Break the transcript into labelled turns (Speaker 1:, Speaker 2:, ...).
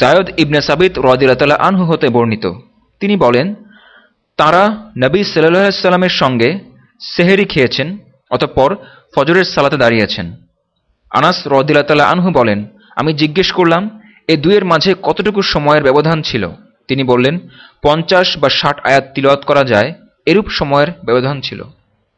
Speaker 1: জায়দ ইবনে সাবিত রদিল্লা আনহু হতে বর্ণিত। তিনি বলেন, তারা নবী সাল্লাহ সাল্লামের সঙ্গে সেহেরি খেয়েছেন, অতঃপর ফজরের সালাতে দাঁড়িয়েছেন। আনাস রদিল্লা আনহু বলেন, আমি জিজ্ঞেস করলাম, এ দুয়ের মাঝে কতটুকু সময়ের ব্যবধান ছিল? তিনি বললেন, পঞ্চাশ বা ষাট আয়াত তিলওয়াত করা যায়, এরূপ সময়ের ব্যবধান ছিল।